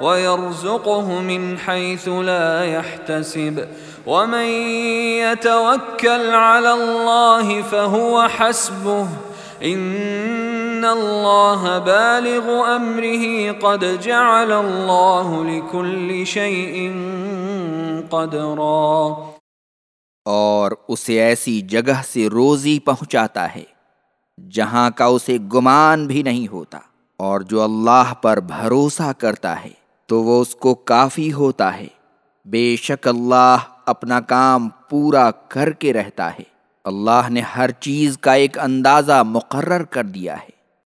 ويرزقه من حيث لا يحتسب ومن يتوكل على الله فهو حسبه ان الله بالغ امره قد جعل الله لكل شيء قدرا اور اسے ایسی جگہ سے روزی پہنچاتا ہے جہاں کا اسے گمان بھی نہیں ہوتا اور جو اللہ پر بھروسہ کرتا ہے۔ تو وہ اس کو کافی ہوتا ہے۔ بے شک اللہ اپنا کام پورا کر کے رہتا ہے۔ اللہ نے ہر چیز کا ایک اندازہ مقرر کر دیا ہے۔